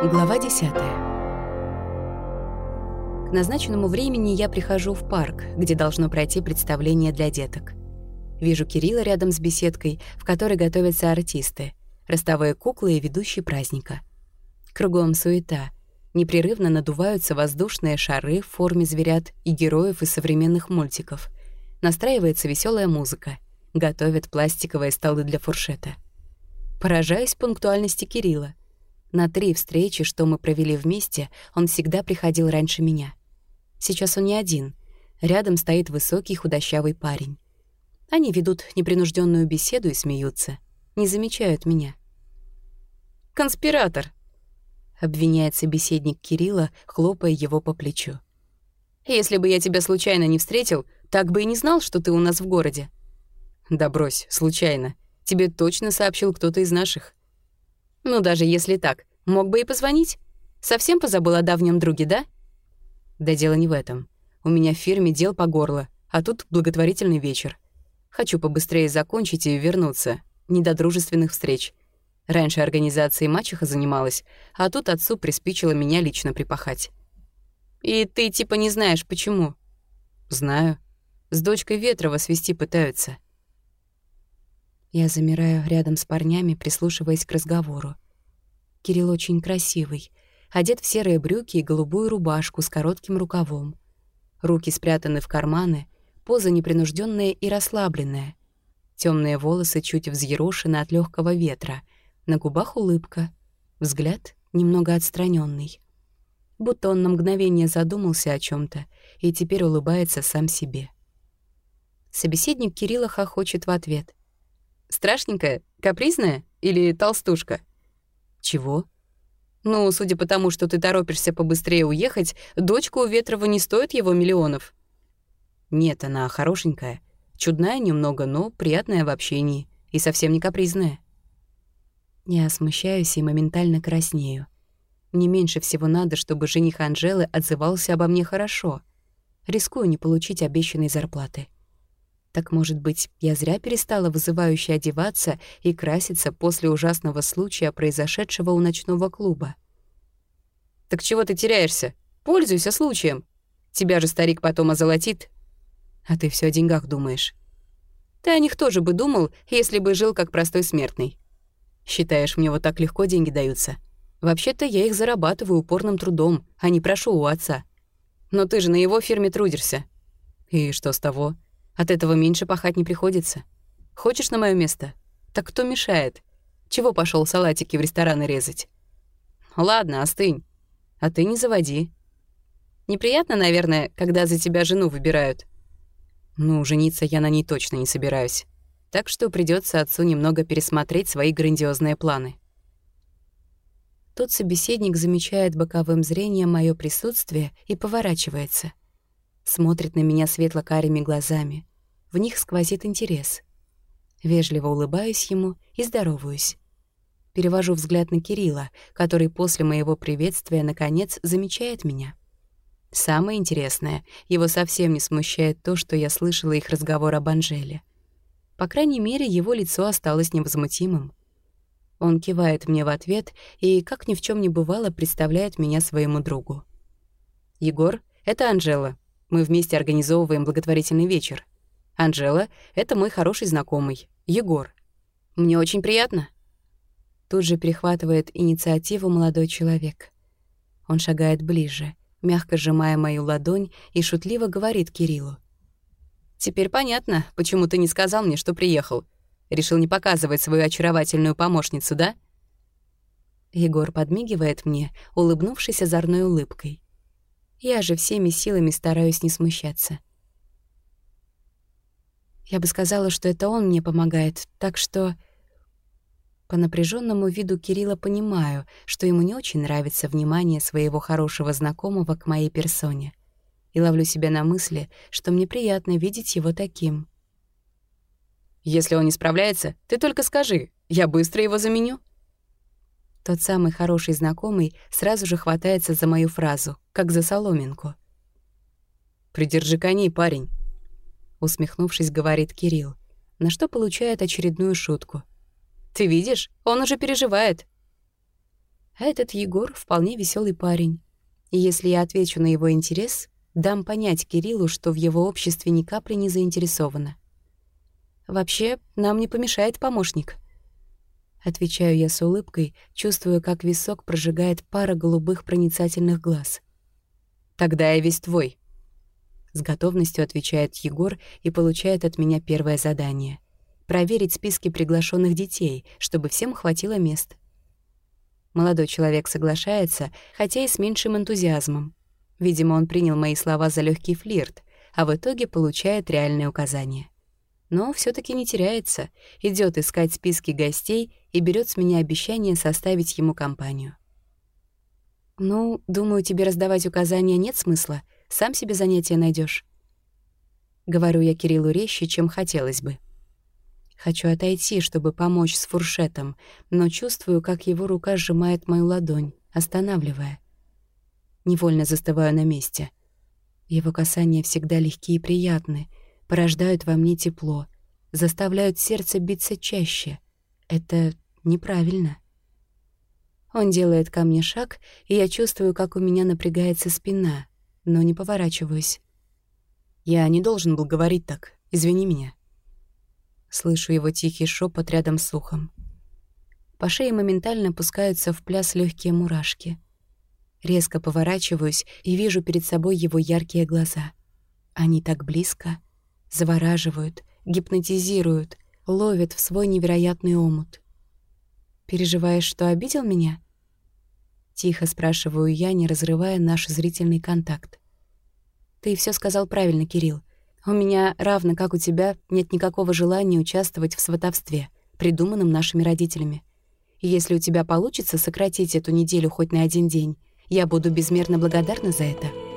Глава 10. К назначенному времени я прихожу в парк, где должно пройти представление для деток. Вижу Кирилла рядом с беседкой, в которой готовятся артисты, ростовые куклы и ведущий праздника. Кругом суета. Непрерывно надуваются воздушные шары в форме зверят и героев из современных мультиков. Настраивается веселая музыка. Готовят пластиковые столы для фуршета. Поражаюсь пунктуальности Кирилла. На три встречи, что мы провели вместе, он всегда приходил раньше меня. Сейчас он не один. Рядом стоит высокий худощавый парень. Они ведут непринужденную беседу и смеются. Не замечают меня. «Конспиратор!» — обвиняет собеседник Кирилла, хлопая его по плечу. «Если бы я тебя случайно не встретил, так бы и не знал, что ты у нас в городе». «Да брось, случайно. Тебе точно сообщил кто-то из наших». Ну, даже если так, мог бы и позвонить. Совсем позабыл о давнем друге, да? Да дело не в этом. У меня в фирме дел по горло, а тут благотворительный вечер. Хочу побыстрее закончить и вернуться. Не до дружественных встреч. Раньше организацией мачеха занималась, а тут отцу приспичило меня лично припахать. И ты типа не знаешь, почему? Знаю. С дочкой Ветрова свести пытаются. Я замираю рядом с парнями, прислушиваясь к разговору. Кирилл очень красивый, одет в серые брюки и голубую рубашку с коротким рукавом. Руки спрятаны в карманы, поза непринужденная и расслабленная. Темные волосы чуть взъерошены от легкого ветра, на губах улыбка, взгляд немного отстраненный, Будто он на мгновение задумался о чем то и теперь улыбается сам себе. Собеседник Кирилла хохочет в ответ. Страшненькая? Капризная? Или толстушка?» «Чего?» «Ну, судя по тому, что ты торопишься побыстрее уехать, дочка у Ветрова не стоит его миллионов». «Нет, она хорошенькая. Чудная немного, но приятная в общении. И совсем не капризная». Я смущаюсь и моментально краснею. Мне меньше всего надо, чтобы жених Анжелы отзывался обо мне хорошо. Рискую не получить обещанной зарплаты. Так, может быть, я зря перестала вызывающе одеваться и краситься после ужасного случая, произошедшего у ночного клуба? «Так чего ты теряешься? Пользуйся случаем. Тебя же старик потом озолотит. А ты все о деньгах думаешь. Ты о них тоже бы думал, если бы жил как простой смертный. Считаешь, мне вот так легко деньги даются? Вообще-то я их зарабатываю упорным трудом, а не прошу у отца. Но ты же на его фирме трудишься. И что с того? От этого меньше пахать не приходится. Хочешь на мое место? Так кто мешает? Чего пошел салатики в рестораны резать? Ладно, остынь. А ты не заводи. Неприятно, наверное, когда за тебя жену выбирают. Ну, жениться я на ней точно не собираюсь. Так что придется отцу немного пересмотреть свои грандиозные планы. Тот собеседник замечает боковым зрением мое присутствие и поворачивается. Смотрит на меня светло-карими глазами. В них сквозит интерес. Вежливо улыбаюсь ему и здороваюсь. Перевожу взгляд на Кирилла, который после моего приветствия, наконец, замечает меня. Самое интересное, его совсем не смущает то, что я слышала их разговор об Анжеле. По крайней мере, его лицо осталось невозмутимым. Он кивает мне в ответ и, как ни в чем не бывало, представляет меня своему другу. «Егор, это Анжела. Мы вместе организовываем благотворительный вечер. Анжела — это мой хороший знакомый, Егор. Мне очень приятно». Тут же перехватывает инициативу молодой человек. Он шагает ближе, мягко сжимая мою ладонь и шутливо говорит Кириллу. «Теперь понятно, почему ты не сказал мне, что приехал. Решил не показывать свою очаровательную помощницу, да?» Егор подмигивает мне, улыбнувшись озорной улыбкой. Я же всеми силами стараюсь не смущаться. Я бы сказала, что это он мне помогает, так что... По напряженному виду Кирилла понимаю, что ему не очень нравится внимание своего хорошего знакомого к моей персоне. И ловлю себя на мысли, что мне приятно видеть его таким. «Если он не справляется, ты только скажи, я быстро его заменю». Тот самый хороший знакомый сразу же хватается за мою фразу, как за соломинку. «Придержи коней, парень». Усмехнувшись, говорит Кирилл, на что получает очередную шутку. «Ты видишь, он уже переживает». Этот Егор вполне веселый парень. И если я отвечу на его интерес, дам понять Кириллу, что в его обществе ни капли не заинтересована. Вообще, нам не помешает помощник. Отвечаю я с улыбкой, чувствуя, как висок прожигает пара голубых проницательных глаз. Тогда я весь твой. С готовностью отвечает Егор и получает от меня первое задание — проверить списки приглашенных детей, чтобы всем хватило мест. Молодой человек соглашается, хотя и с меньшим энтузиазмом. Видимо, он принял мои слова за легкий флирт, а в итоге получает реальные указания но все таки не теряется, идет искать списки гостей и берет с меня обещание составить ему компанию. «Ну, думаю, тебе раздавать указания нет смысла, сам себе занятие найдешь. Говорю я Кириллу резче, чем хотелось бы. Хочу отойти, чтобы помочь с фуршетом, но чувствую, как его рука сжимает мою ладонь, останавливая. Невольно застываю на месте. Его касания всегда легкие и приятные порождают во мне тепло, заставляют сердце биться чаще. Это неправильно. Он делает ко мне шаг, и я чувствую, как у меня напрягается спина, но не поворачиваюсь. «Я не должен был говорить так. Извини меня». Слышу его тихий шепот рядом с ухом. По шее моментально пускаются в пляс легкие мурашки. Резко поворачиваюсь и вижу перед собой его яркие глаза. Они так близко — завораживают, гипнотизируют, ловят в свой невероятный омут. «Переживаешь, что обидел меня?» Тихо спрашиваю я, не разрывая наш зрительный контакт. «Ты все сказал правильно, Кирилл. У меня, равно как у тебя, нет никакого желания участвовать в сватовстве, придуманном нашими родителями. Если у тебя получится сократить эту неделю хоть на один день, я буду безмерно благодарна за это».